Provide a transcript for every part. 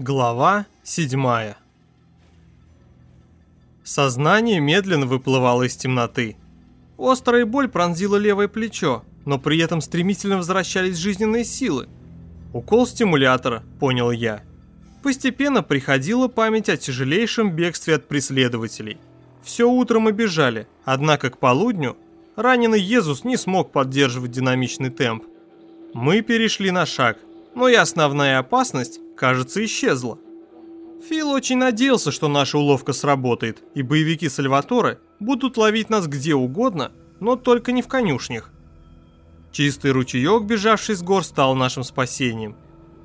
Глава 7 Сознание медленно выплывало из темноты. Острая боль пронзила левое плечо, но при этом стремительно возвращались жизненные силы. Укол стимулятора, понял я. Постепенно приходила память о тяжелейшем бегстве от преследователей. Все утро мы бежали, однако к полудню раненый Езус не смог поддерживать динамичный темп. Мы перешли на шаг, но и основная опасность кажется, исчезла. Фил очень надеялся, что наша уловка сработает, и боевики Сальваторе будут ловить нас где угодно, но только не в конюшнях. Чистый ручеек, бежавший с гор, стал нашим спасением.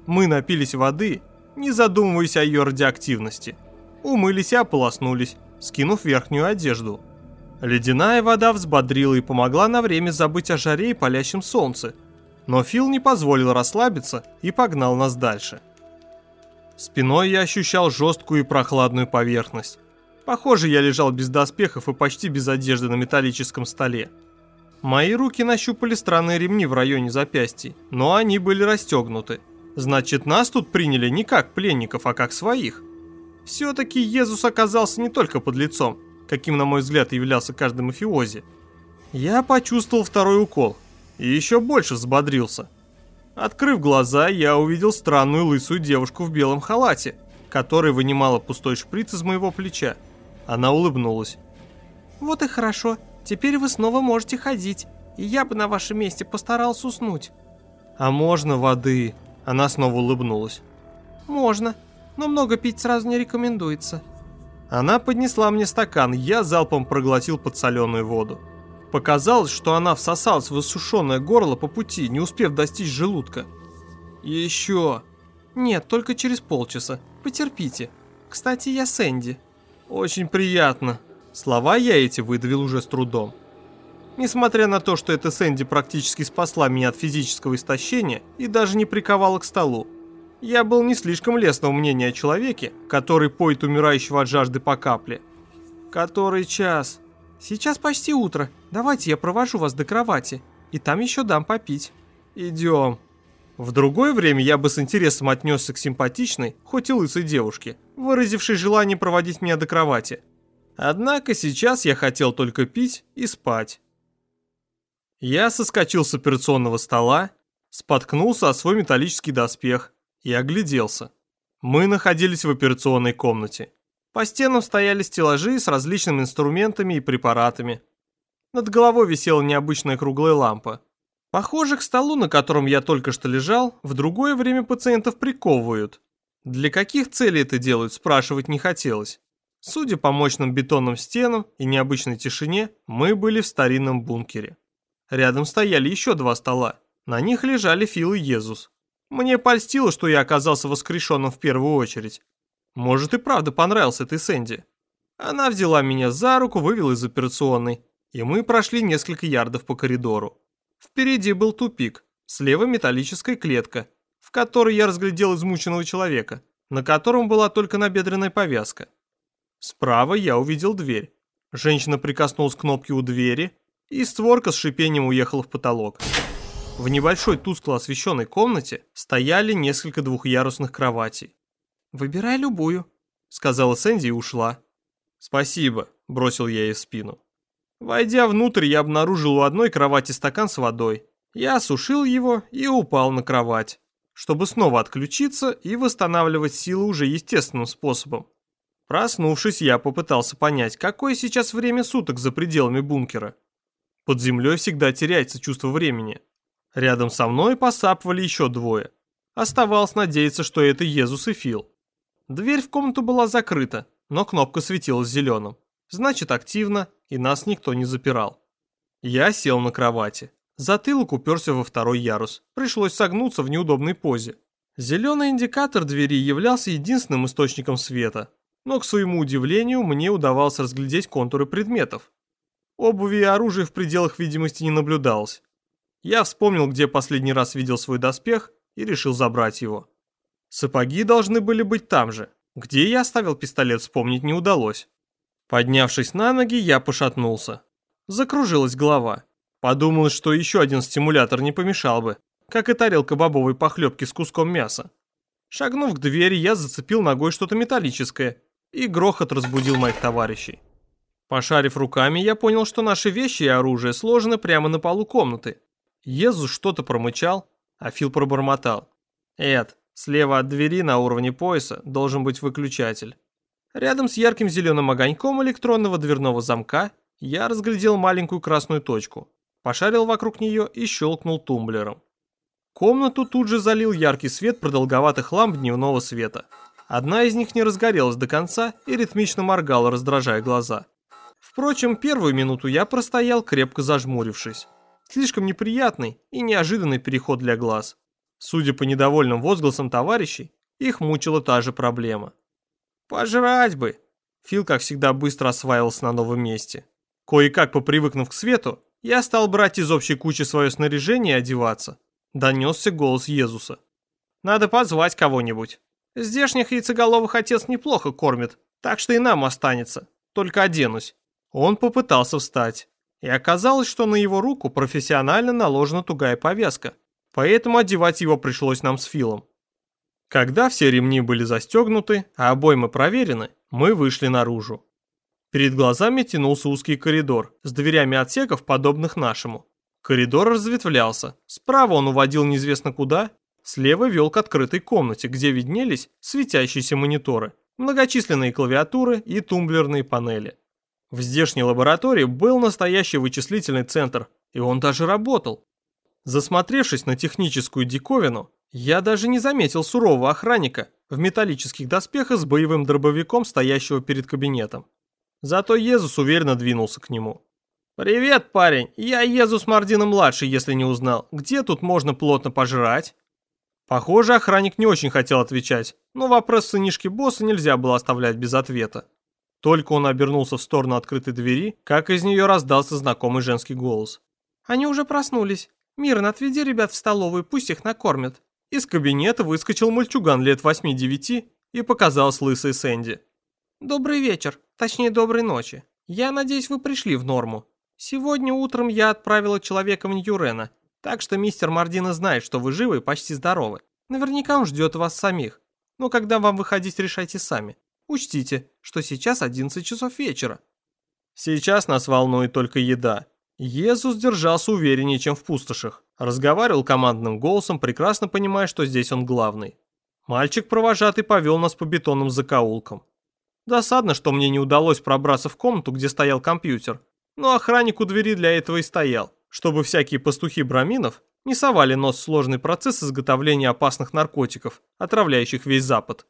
Мы напились воды, не задумываясь о ее радиоактивности. Умылись и ополоснулись, скинув верхнюю одежду. Ледяная вода взбодрила и помогла на время забыть о жаре и палящем солнце. Но Фил не позволил расслабиться и погнал нас дальше. Спиной я ощущал жесткую и прохладную поверхность. Похоже, я лежал без доспехов и почти без одежды на металлическом столе. Мои руки нащупали странные ремни в районе запястий, но они были расстегнуты. Значит, нас тут приняли не как пленников, а как своих. Все-таки Иисус оказался не только под лицом, каким, на мой взгляд, являлся каждый мафиози. Я почувствовал второй укол и еще больше взбодрился – Открыв глаза, я увидел странную лысую девушку в белом халате, которая вынимала пустой шприц из моего плеча. Она улыбнулась. «Вот и хорошо, теперь вы снова можете ходить, и я бы на вашем месте постарался уснуть». «А можно воды?» Она снова улыбнулась. «Можно, но много пить сразу не рекомендуется». Она поднесла мне стакан, я залпом проглотил подсоленную воду. Показалось, что она всосалась в иссушенное горло по пути, не успев достичь желудка. еще. Нет, только через полчаса. Потерпите. Кстати, я Сэнди. Очень приятно. Слова я эти выдавил уже с трудом. Несмотря на то, что эта Сэнди практически спасла меня от физического истощения и даже не приковала к столу, я был не слишком лестного мнения о человеке, который поет умирающего от жажды по капле. Который час? Сейчас почти утро. Давайте я провожу вас до кровати. И там еще дам попить. Идем. В другое время я бы с интересом отнесся к симпатичной, хоть и лысой девушке, выразившей желание проводить меня до кровати. Однако сейчас я хотел только пить и спать. Я соскочил с операционного стола, споткнулся о свой металлический доспех и огляделся. Мы находились в операционной комнате. По стенам стояли стеллажи с различными инструментами и препаратами. Над головой висела необычная круглая лампа. Похоже, к столу, на котором я только что лежал, в другое время пациентов приковывают. Для каких целей это делают, спрашивать не хотелось. Судя по мощным бетонным стенам и необычной тишине, мы были в старинном бункере. Рядом стояли еще два стола. На них лежали Фил и Езус. Мне польстило, что я оказался воскрешенным в первую очередь. Может и правда понравился ты Сэнди. Она взяла меня за руку, вывела из операционной, и мы прошли несколько ярдов по коридору. Впереди был тупик, слева металлическая клетка, в которой я разглядел измученного человека, на котором была только набедренная повязка. Справа я увидел дверь. Женщина прикоснулась к кнопке у двери, и створка с шипением уехала в потолок. В небольшой тускло освещенной комнате стояли несколько двухъярусных кроватей. «Выбирай любую», — сказала Сэнди и ушла. «Спасибо», — бросил я ей в спину. Войдя внутрь, я обнаружил у одной кровати стакан с водой. Я осушил его и упал на кровать, чтобы снова отключиться и восстанавливать силы уже естественным способом. Проснувшись, я попытался понять, какое сейчас время суток за пределами бункера. Под землей всегда теряется чувство времени. Рядом со мной посапывали еще двое. Оставалось надеяться, что это Езус и Фил. Дверь в комнату была закрыта, но кнопка светилась зеленым. Значит, активно, и нас никто не запирал. Я сел на кровати. Затылок уперся во второй ярус. Пришлось согнуться в неудобной позе. Зеленый индикатор двери являлся единственным источником света, но, к своему удивлению, мне удавалось разглядеть контуры предметов. Обуви и оружия в пределах видимости не наблюдалось. Я вспомнил, где последний раз видел свой доспех и решил забрать его. Сапоги должны были быть там же. Где я оставил пистолет, вспомнить не удалось. Поднявшись на ноги, я пошатнулся. Закружилась голова. Подумалось, что еще один стимулятор не помешал бы, как и тарелка бобовой похлебки с куском мяса. Шагнув к двери, я зацепил ногой что-то металлическое, и грохот разбудил моих товарищей. Пошарив руками, я понял, что наши вещи и оружие сложены прямо на полу комнаты. Езус что-то промычал, а Фил пробормотал. «Эд, слева от двери на уровне пояса должен быть выключатель». Рядом с ярким зеленым огоньком электронного дверного замка я разглядел маленькую красную точку, пошарил вокруг нее и щелкнул тумблером. Комнату тут же залил яркий свет продолговатых ламп дневного света. Одна из них не разгорелась до конца и ритмично моргала, раздражая глаза. Впрочем, первую минуту я простоял, крепко зажмурившись. Слишком неприятный и неожиданный переход для глаз. Судя по недовольным возгласам товарищей, их мучила та же проблема. «Пожрать бы!» Фил, как всегда, быстро осваивался на новом месте. Кое-как попривыкнув к свету, я стал брать из общей кучи свое снаряжение и одеваться. Донесся голос Езуса. «Надо позвать кого-нибудь. Здешних яйцеголовых отец неплохо кормит, так что и нам останется. Только оденусь». Он попытался встать. И оказалось, что на его руку профессионально наложена тугая повязка. Поэтому одевать его пришлось нам с Филом. Когда все ремни были застегнуты, а обоймы проверены, мы вышли наружу. Перед глазами тянулся узкий коридор с дверями отсеков, подобных нашему. Коридор разветвлялся. Справа он уводил неизвестно куда, слева вел к открытой комнате, где виднелись светящиеся мониторы, многочисленные клавиатуры и тумблерные панели. В здешней лаборатории был настоящий вычислительный центр, и он даже работал. Засмотревшись на техническую диковину, я даже не заметил сурового охранника в металлических доспехах с боевым дробовиком, стоящего перед кабинетом. Зато Езус уверенно двинулся к нему. «Привет, парень! Я Езус Мардина-младший, если не узнал. Где тут можно плотно пожрать?» Похоже, охранник не очень хотел отвечать, но вопрос сынишки босса нельзя было оставлять без ответа. Только он обернулся в сторону открытой двери, как из нее раздался знакомый женский голос. «Они уже проснулись. Мирон, отведи ребят в столовую, пусть их накормят». Из кабинета выскочил мальчуган лет 8-9 и показалась лысая Сэнди. «Добрый вечер, точнее доброй ночи. Я надеюсь, вы пришли в норму. Сегодня утром я отправила человека в Ньюрена, так что мистер Мардина знает, что вы живы и почти здоровы. Наверняка он ждет вас самих. Но когда вам выходить, решайте сами. Учтите, что сейчас 11 часов вечера. Сейчас нас волнует только еда. Иисус держался увереннее, чем в пустошах. Разговаривал командным голосом, прекрасно понимая, что здесь он главный. Мальчик-провожатый повел нас по бетонным закоулкам. Досадно, что мне не удалось пробраться в комнату, где стоял компьютер. Но охранник у двери для этого и стоял, чтобы всякие пастухи браминов не совали нос в сложный процесс изготовления опасных наркотиков, отравляющих весь Запад.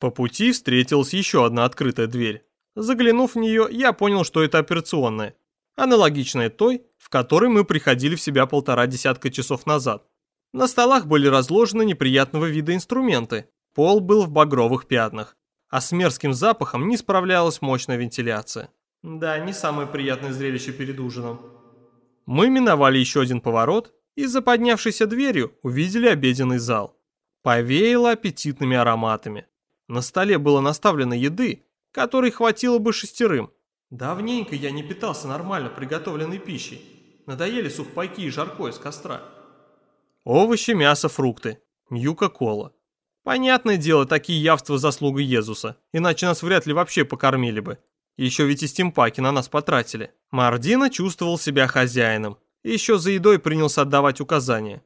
По пути встретилась еще одна открытая дверь. Заглянув в нее, я понял, что это операционная, аналогичная той, в которой мы приходили в себя полтора десятка часов назад. На столах были разложены неприятного вида инструменты, пол был в багровых пятнах, а с мерзким запахом не справлялась мощная вентиляция. Да, не самое приятное зрелище перед ужином. Мы миновали еще один поворот и за поднявшейся дверью увидели обеденный зал. Повеяло аппетитными ароматами. На столе было наставлено еды, которой хватило бы шестерым. Давненько я не питался нормально приготовленной пищей. Надоели сухпайки и жаркое с костра. Овощи, мясо, фрукты. Мьюка-кола. Понятное дело, такие явства заслуга Езуса, иначе нас вряд ли вообще покормили бы. Еще ведь и стимпаки на нас потратили. Мардина чувствовал себя хозяином. Еще за едой принялся отдавать указания.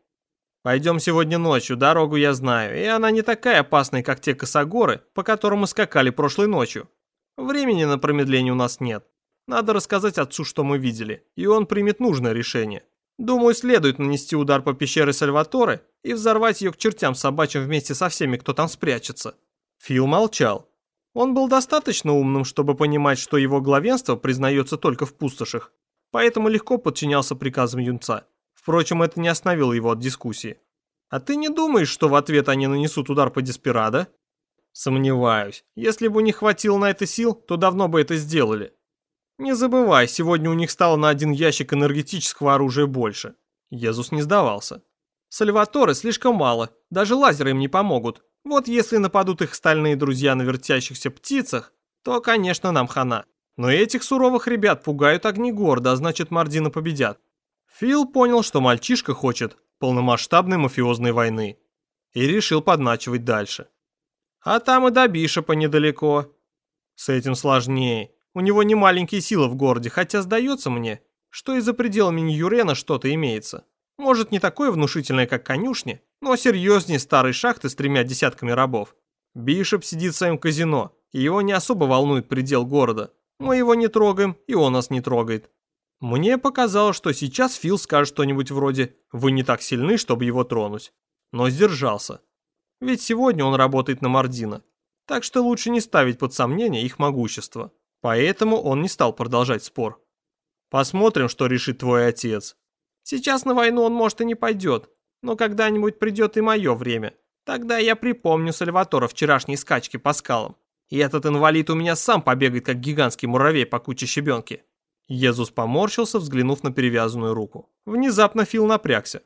Пойдем сегодня ночью, дорогу я знаю, и она не такая опасная, как те косогоры, по которым мы скакали прошлой ночью. Времени на промедление у нас нет. Надо рассказать отцу, что мы видели, и он примет нужное решение. Думаю, следует нанести удар по пещере Сальваторе и взорвать ее к чертям собачьим вместе со всеми, кто там спрячется. Фил молчал. Он был достаточно умным, чтобы понимать, что его главенство признается только в пустошах, поэтому легко подчинялся приказам юнца. Впрочем, это не остановило его от дискуссии. «А ты не думаешь, что в ответ они нанесут удар по Деспирадо?» «Сомневаюсь. Если бы них хватило на это сил, то давно бы это сделали. Не забывай, сегодня у них стало на один ящик энергетического оружия больше». Езус не сдавался. «Сальваторы слишком мало, даже лазеры им не помогут. Вот если нападут их стальные друзья на вертящихся птицах, то, конечно, нам хана. Но этих суровых ребят пугают огни города, а значит Мардина победят. Фил понял, что мальчишка хочет полномасштабной мафиозной войны. и решил подначивать дальше. А там и до Бишопа недалеко. С этим сложнее. У него не маленькие силы в городе, хотя сдается мне, что и за пределами Ньюрена что-то имеется. Может, не такое внушительное, как конюшни, но серьезнее старой шахты с тремя десятками рабов. Бишоп сидит в своем казино, и его не особо волнует предел города. Мы его не трогаем, и он нас не трогает. Мне показалось, что сейчас Фил скажет что-нибудь вроде «Вы не так сильны, чтобы его тронуть». Но сдержался. Ведь сегодня он работает на Мардина. Так что лучше не ставить под сомнение их могущество. Поэтому он не стал продолжать спор. Посмотрим, что решит твой отец. Сейчас на войну он, может, и не пойдет, но когда-нибудь придет и мое время. Тогда я припомню Сальватора вчерашней скачки по скалам. И этот инвалид у меня сам побегает, как гигантский муравей по куче щебенки. Езус поморщился, взглянув на перевязанную руку. Внезапно Фил напрягся.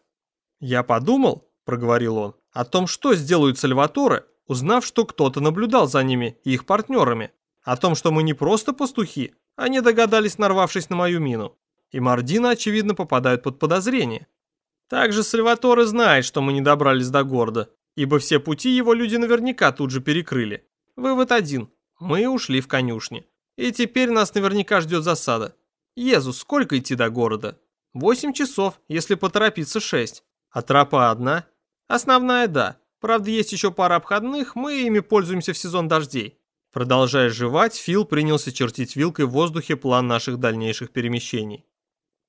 «Я подумал», — проговорил он, — «о том, что сделают Сальваторы, узнав, что кто-то наблюдал за ними и их партнерами. О том, что мы не просто пастухи, они догадались, нарвавшись на мою мину. И Мардина, очевидно, попадают под подозрение. Также Сальваторе знает, что мы не добрались до города, ибо все пути его люди наверняка тут же перекрыли. Вывод один. Мы ушли в конюшни. И теперь нас наверняка ждет засада. Езус, сколько идти до города? Восемь часов, если поторопиться шесть. А тропа одна? Основная, да. Правда, есть еще пара обходных, мы ими пользуемся в сезон дождей. Продолжая жевать, Фил принялся чертить вилкой в воздухе план наших дальнейших перемещений.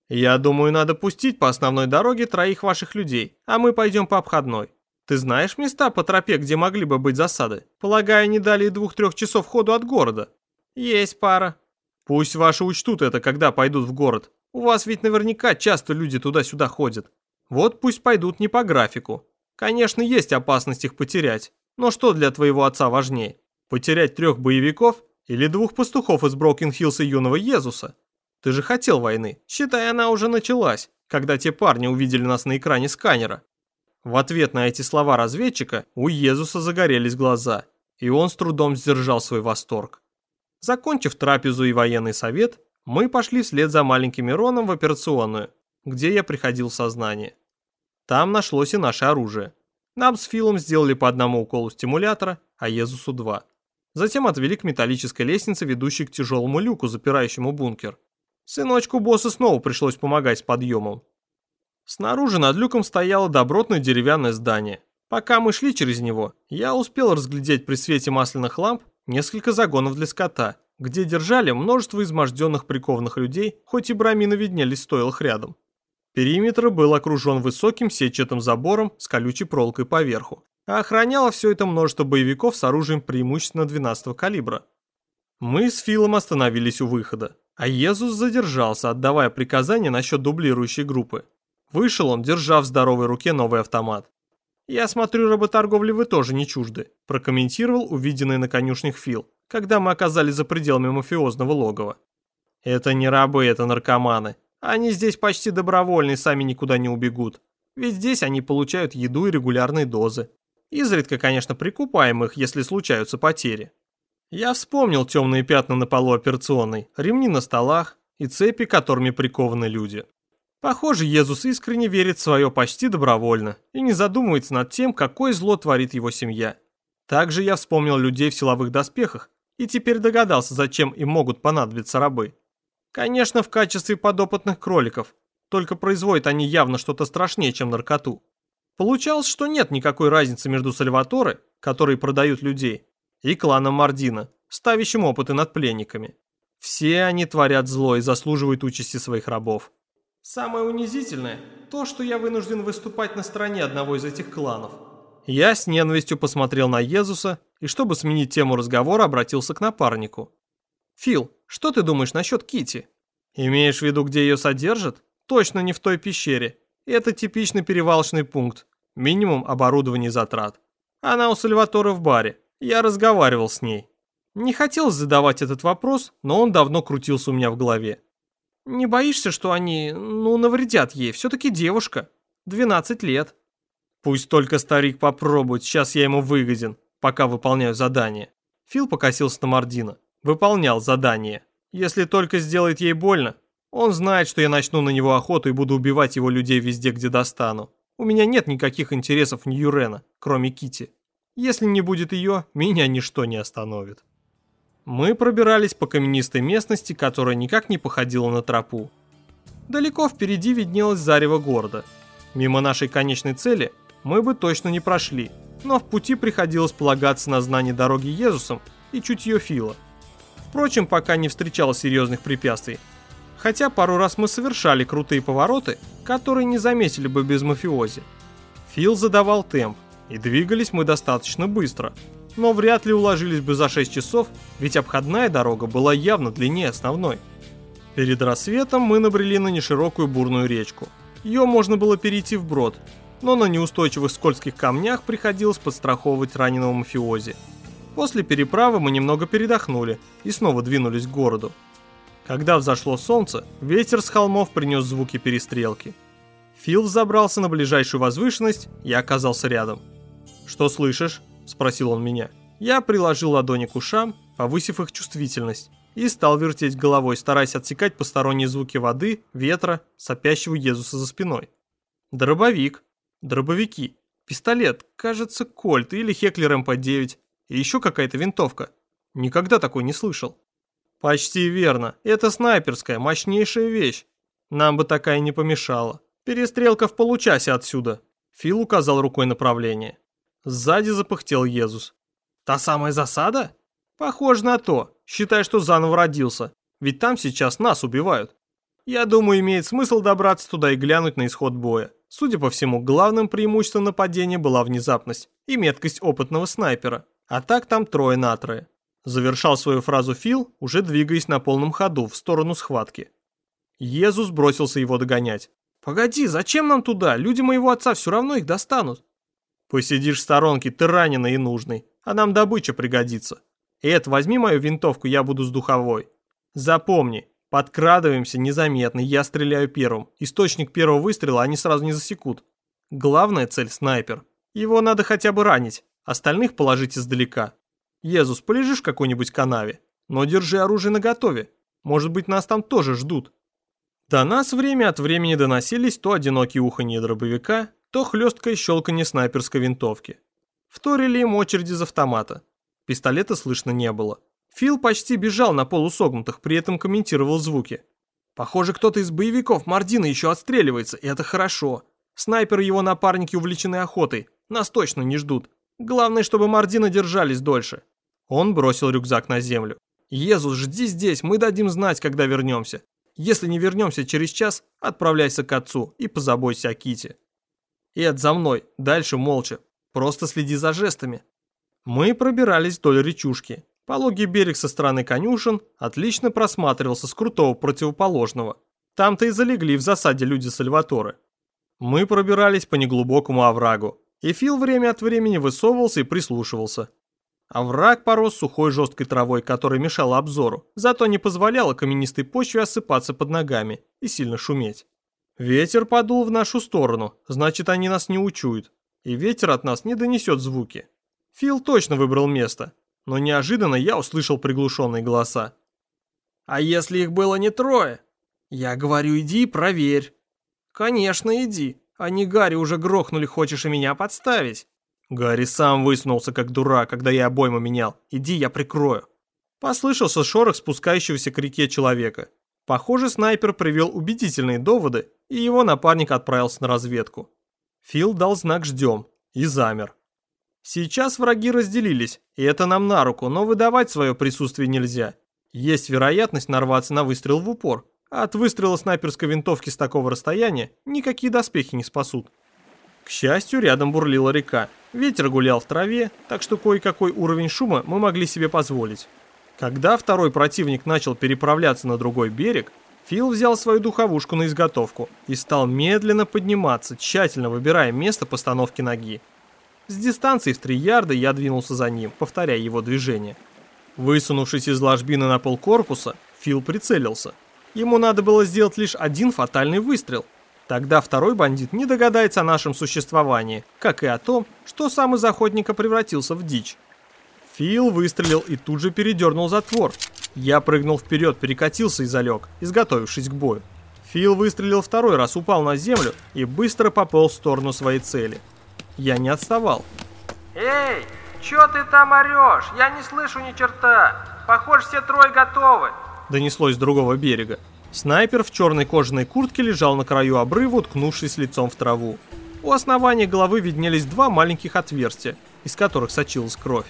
«Я думаю, надо пустить по основной дороге троих ваших людей, а мы пойдем по обходной. Ты знаешь места по тропе, где могли бы быть засады? Полагаю, не далее двух-трех часов ходу от города. Есть пара. Пусть ваши учтут это, когда пойдут в город. У вас ведь наверняка часто люди туда-сюда ходят. Вот пусть пойдут не по графику. Конечно, есть опасность их потерять. Но что для твоего отца важнее? Потерять трех боевиков или двух пастухов из Брокен-Хиллса юного Езуса? Ты же хотел войны. Считай, она уже началась, когда те парни увидели нас на экране сканера. В ответ на эти слова разведчика у Езуса загорелись глаза, и он с трудом сдержал свой восторг. Закончив трапезу и военный совет, мы пошли вслед за маленьким Мироном в операционную, где я приходил в сознание. Там нашлось и наше оружие. Нам с Филом сделали по одному уколу стимулятора, а Езусу два. Затем отвели к металлической лестнице, ведущей к тяжелому люку, запирающему бункер. Сыночку босса снова пришлось помогать с подъемом. Снаружи над люком стояло добротное деревянное здание. Пока мы шли через него, я успел разглядеть при свете масляных ламп несколько загонов для скота, где держали множество изможденных прикованных людей, хоть и брамины виднелись стойлах рядом. Периметр был окружен высоким сетчатым забором с колючей проволокой поверху, а охраняло все это множество боевиков с оружием преимущественно 12 калибра. Мы с Филом остановились у выхода, а Езус задержался, отдавая приказания насчет дублирующей группы. Вышел он, держа в здоровой руке новый автомат. «Я смотрю, работорговли вы тоже не чужды», прокомментировал увиденный на конюшнях Фил, когда мы оказались за пределами мафиозного логова. «Это не рабы, это наркоманы. Они здесь почти добровольные, сами никуда не убегут. Ведь здесь они получают еду и регулярные дозы. Изредка, конечно, прикупаем их, если случаются потери. Я вспомнил темные пятна на полу операционной, ремни на столах и цепи, которыми прикованы люди. Похоже, Иисус искренне верит в свое почти добровольно и не задумывается над тем, какое зло творит его семья. Также я вспомнил людей в силовых доспехах и теперь догадался, зачем им могут понадобиться рабы. Конечно, в качестве подопытных кроликов, только производят они явно что-то страшнее, чем наркоту. Получалось, что нет никакой разницы между Сальваторе, которые продают людей, и кланом Мардина, ставящим опыты над пленниками. Все они творят зло и заслуживают участи своих рабов. Самое унизительное – то, что я вынужден выступать на стороне одного из этих кланов. Я с ненавистью посмотрел на Езуса и, чтобы сменить тему разговора, обратился к напарнику. «Фил, что ты думаешь насчет Кити? Имеешь в виду, где ее содержат? Точно не в той пещере. Это типичный перевалочный пункт. Минимум оборудования и затрат. Она у Сальватора в баре. Я разговаривал с ней. Не хотел задавать этот вопрос, но он давно крутился у меня в голове. Не боишься, что они, ну, навредят ей? Все-таки девушка. 12 лет. Пусть только старик попробует, сейчас я ему выгоден, пока выполняю задание. Фил покосился на Мардина. Выполнял задание. Если только сделает ей больно, он знает, что я начну на него охоту и буду убивать его людей везде, где достану. У меня нет никаких интересов Ньюрена, кроме Кити. Если не будет ее, меня ничто не остановит. Мы пробирались по каменистой местности, которая никак не походила на тропу. Далеко впереди виднелось зарево города. Мимо нашей конечной цели мы бы точно не прошли, но в пути приходилось полагаться на знание дороги Езусом и чутье Фила. Впрочем, пока не встречал серьезных препятствий. Хотя пару раз мы совершали крутые повороты, которые не заметили бы без мафиози. Фил задавал темп, и двигались мы достаточно быстро, но вряд ли уложились бы за 6 часов, ведь обходная дорога была явно длиннее основной. Перед рассветом мы набрели на неширокую бурную речку. Ее можно было перейти вброд, но на неустойчивых скользких камнях приходилось подстраховывать раненого мафиози. После переправы мы немного передохнули и снова двинулись к городу. Когда взошло солнце, ветер с холмов принес звуки перестрелки. Фил забрался на ближайшую возвышенность, я оказался рядом. «Что слышишь?» – спросил он меня. Я приложил ладони к ушам, повысив их чувствительность, и стал вертеть головой, стараясь отсекать посторонние звуки воды, ветра, сопящего Езуса за спиной. Дробовик, дробовики, пистолет, кажется, кольт или Хеклер МП-9, и еще какая-то винтовка. Никогда такой не слышал. Почти верно. Это снайперская, мощнейшая вещь. Нам бы такая не помешала. Перестрелка в получасе отсюда. Фил указал рукой направление. Сзади запыхтел Езус. Та самая засада? Похоже на то. Считай, что заново родился. Ведь там сейчас нас убивают. Я думаю, имеет смысл добраться туда и глянуть на исход боя. Судя по всему, главным преимуществом нападения была внезапность и меткость опытного снайпера. А так там трое на трое. Завершал свою фразу Фил, уже двигаясь на полном ходу в сторону схватки. Езус бросился его догонять. «Погоди, зачем нам туда? Люди моего отца все равно их достанут». «Посидишь в сторонке, ты раненый и нужный, а нам добыча пригодится. Эд, возьми мою винтовку, я буду с духовой. Запомни, подкрадываемся незаметно, я стреляю первым. Источник первого выстрела они сразу не засекут. Главная цель – снайпер. Его надо хотя бы ранить, остальных положить издалека. Езус, полежишь в какой-нибудь канаве, но держи оружие наготове. Может быть, нас там тоже ждут. До нас время от времени доносились то одинокие уханье дробовика, то хлесткое щелканье снайперской винтовки. Вторили им очереди из автомата. Пистолета слышно не было. Фил почти бежал на полусогнутых, при этом комментировал звуки. Похоже, кто-то из боевиков Мардина еще отстреливается, и это хорошо. Снайперы его напарники увлечены охотой, нас точно не ждут. Главное, чтобы Мардина держались дольше. Он бросил рюкзак на землю. «Езус, жди здесь, мы дадим знать, когда вернемся. Если не вернемся через час, отправляйся к отцу и позабойся о Ките. Эд, за мной, дальше молча. Просто следи за жестами. Мы пробирались вдоль речушки. Пологий берег со стороны конюшен отлично просматривался с крутого противоположного. Там-то и залегли в засаде люди Сальваторы. Мы пробирались по неглубокому оврагу, и Фил время от времени высовывался и прислушивался. Овраг порос сухой жесткой травой, которая мешала обзору, зато не позволяла каменистой почве осыпаться под ногами и сильно шуметь. Ветер подул в нашу сторону, значит они нас не учуют, и ветер от нас не донесет звуки. Фил точно выбрал место, но неожиданно я услышал приглушенные голоса. «А если их было не трое?» «Я говорю, иди и проверь». «Конечно, иди. Они Гарри уже грохнули, хочешь и меня подставить?» Гарри сам высунулся, как дурак, когда я обойму менял. Иди, я прикрою. Послышался шорох спускающегося к реке человека. Похоже, снайпер привел убедительные доводы, и его напарник отправился на разведку. Фил дал знак «Ждем» и замер. Сейчас враги разделились, и это нам на руку, но выдавать свое присутствие нельзя. Есть вероятность нарваться на выстрел в упор, от выстрела снайперской винтовки с такого расстояния никакие доспехи не спасут. К счастью, рядом бурлила река. Ветер гулял в траве, так что кое-какой уровень шума мы могли себе позволить. Когда второй противник начал переправляться на другой берег, Фил взял свою духовушку на изготовку и стал медленно подниматься, тщательно выбирая место постановки ноги. С дистанции в 3 ярда я двинулся за ним, повторяя его движение. Высунувшись из ложбины на пол корпуса, Фил прицелился. Ему надо было сделать лишь один фатальный выстрел – Тогда второй бандит не догадается о нашем существовании, как и о том, что сам из охотника превратился в дичь. Фил выстрелил и тут же передернул затвор. Я прыгнул вперед, перекатился и залег, изготовившись к бою. Фил выстрелил второй раз, упал на землю и быстро пополз в сторону своей цели. Я не отставал. «Эй, чё ты там орёшь? Я не слышу ни черта. Похоже, все трое готовы». Донеслось с другого берега. Снайпер в черной кожаной куртке лежал на краю обрыва, уткнувшись лицом в траву. У основания головы виднелись два маленьких отверстия, из которых сочилась кровь.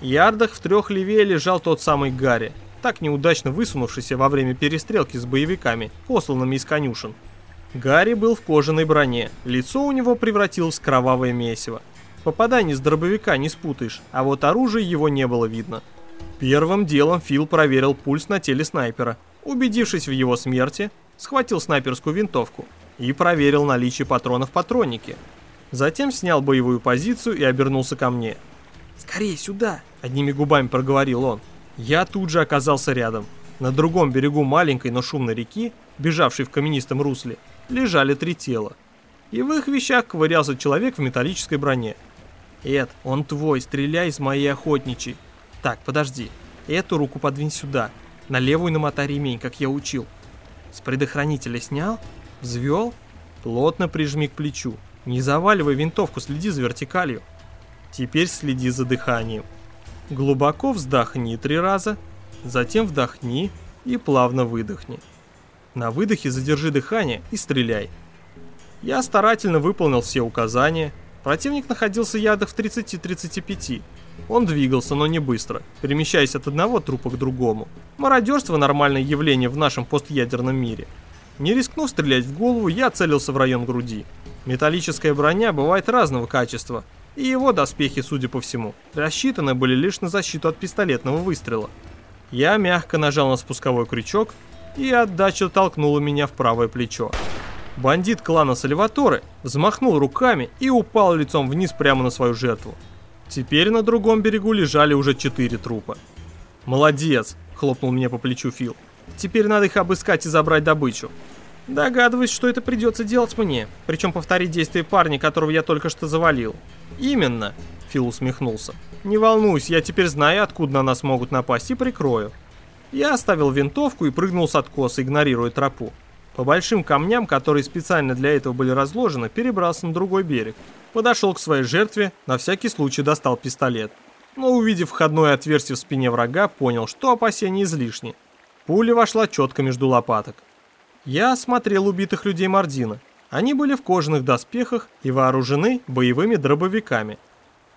Ярдах в трех левее лежал тот самый Гарри, так неудачно высунувшийся во время перестрелки с боевиками, посланными из конюшен. Гарри был в кожаной броне, лицо у него превратилось в кровавое месиво. Попадание с дробовика не спутаешь, а вот оружия его не было видно. Первым делом Фил проверил пульс на теле снайпера. Убедившись в его смерти, схватил снайперскую винтовку и проверил наличие патронов в патроннике. Затем снял боевую позицию и обернулся ко мне. «Скорее сюда!» – одними губами проговорил он. Я тут же оказался рядом. На другом берегу маленькой, но шумной реки, бежавшей в каменистом русле, лежали три тела. И в их вещах ковырялся человек в металлической броне. «Эд, он твой, стреляй из моей охотничьей». «Так, подожди. Эту руку подвинь сюда. На левую намотай ремень, как я учил. С предохранителя снял? Взвел? Плотно прижми к плечу. Не заваливай винтовку, следи за вертикалью. Теперь следи за дыханием. Глубоко вздохни три раза, затем вдохни и плавно выдохни. На выдохе задержи дыхание и стреляй. Я старательно выполнил все указания. Противник находился ядах в 30-35. Он двигался, но не быстро, перемещаясь от одного трупа к другому. Мародерство – нормальное явление в нашем постядерном мире. Не рискнув стрелять в голову, я целился в район груди. Металлическая броня бывает разного качества, и его доспехи, судя по всему, рассчитаны были лишь на защиту от пистолетного выстрела. Я мягко нажал на спусковой крючок, и отдача толкнула меня в правое плечо. Бандит клана Сальваторе взмахнул руками и упал лицом вниз прямо на свою жертву. Теперь на другом берегу лежали уже четыре трупа. «Молодец!» – хлопнул мне по плечу Фил. «Теперь надо их обыскать и забрать добычу». Догадываюсь, что это придется делать мне, причем повторить действия парня, которого я только что завалил. «Именно», – Фил усмехнулся. «Не волнуйся, я теперь знаю, откуда на нас могут напасть, и прикрою». Я оставил винтовку и прыгнул с откоса, игнорируя тропу. По большим камням, которые специально для этого были разложены, перебрался на другой берег. Подошел к своей жертве, на всякий случай достал пистолет. Но увидев входное отверстие в спине врага, понял, что опасения излишни. Пуля вошла четко между лопаток. Я осмотрел убитых людей Мардина. Они были в кожаных доспехах и вооружены боевыми дробовиками.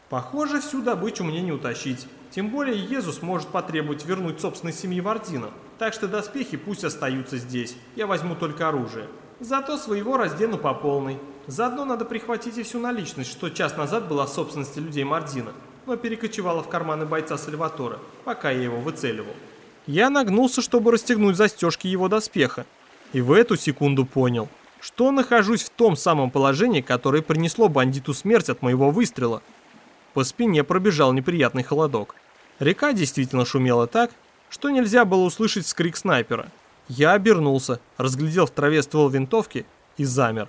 Похоже, всю добычу мне не утащить. Тем более Езус может потребовать вернуть собственной семьи Вардина. Так что доспехи пусть остаются здесь. Я возьму только оружие. Зато своего раздену по полной. Заодно надо прихватить и всю наличность, что час назад была в собственности людей Мардина, но перекочевала в карманы бойца Сальватора, пока я его выцеливал. Я нагнулся, чтобы расстегнуть застежки его доспеха. И в эту секунду понял, что нахожусь в том самом положении, которое принесло бандиту смерть от моего выстрела. По спине пробежал неприятный холодок. Река действительно шумела так, что нельзя было услышать скрик снайпера. Я обернулся, разглядел в траве ствол винтовки и замер.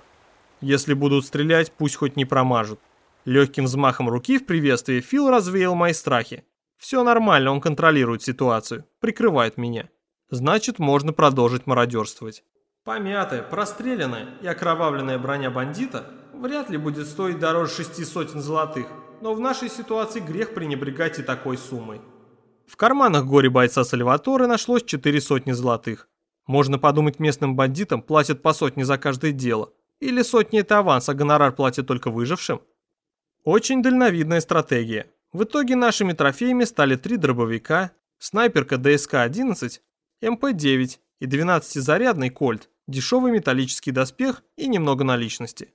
Если будут стрелять, пусть хоть не промажут. Легким взмахом руки в приветствии Фил развеял мои страхи. Все нормально, он контролирует ситуацию, прикрывает меня. Значит, можно продолжить мародерствовать. Помятая, простреленная и окровавленная броня бандита вряд ли будет стоить дороже шести сотен золотых, но в нашей ситуации грех пренебрегать и такой суммой. В карманах горе бойца Сальваторе нашлось четыре сотни золотых. Можно подумать, местным бандитам платят по сотне за каждое дело. Или сотни это аванс, а гонорар платят только выжившим. Очень дальновидная стратегия. В итоге нашими трофеями стали три дробовика, снайперка ДСК-11, МП-9 и 12-зарядный кольт, дешевый металлический доспех и немного наличности.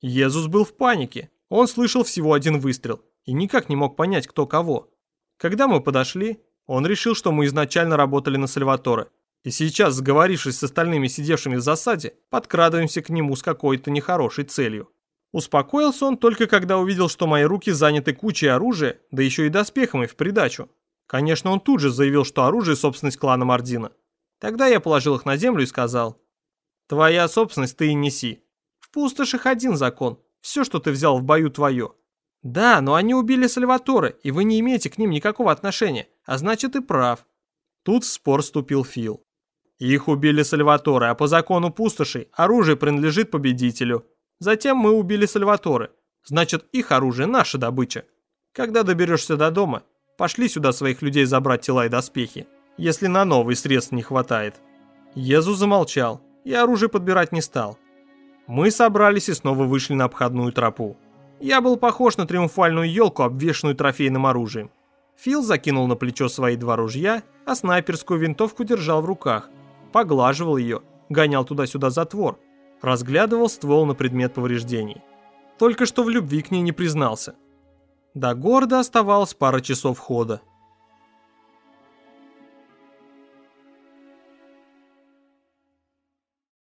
Езус был в панике. Он слышал всего один выстрел и никак не мог понять, кто кого. Когда мы подошли, он решил, что мы изначально работали на Сальваторе, и сейчас, сговорившись с остальными сидевшими в засаде, подкрадываемся к нему с какой-то нехорошей целью. Успокоился он только когда увидел, что мои руки заняты кучей оружия, да еще и доспехами в придачу. Конечно, он тут же заявил, что оружие – собственность клана Мардина. Тогда я положил их на землю и сказал, «Твоя собственность ты и неси. В пустошах один закон. Все, что ты взял в бою, твое. Да, но они убили Сальваторе, и вы не имеете к ним никакого отношения, а значит и прав». Тут в спор вступил Фил. Их убили Сальваторе, а по закону пустошей оружие принадлежит победителю. Затем мы убили Сальваторе. Значит, их оружие наша добыча. Когда доберешься до дома, пошли сюда своих людей забрать тела и доспехи, если на новые средств не хватает. Езу замолчал и оружие подбирать не стал. Мы собрались и снова вышли на обходную тропу. Я был похож на триумфальную елку, обвешанную трофейным оружием. Фил закинул на плечо свои два ружья, а снайперскую винтовку держал в руках. Поглаживал ее, гонял туда-сюда затвор, разглядывал ствол на предмет повреждений. Только что в любви к ней не признался. До города оставалось пара часов хода.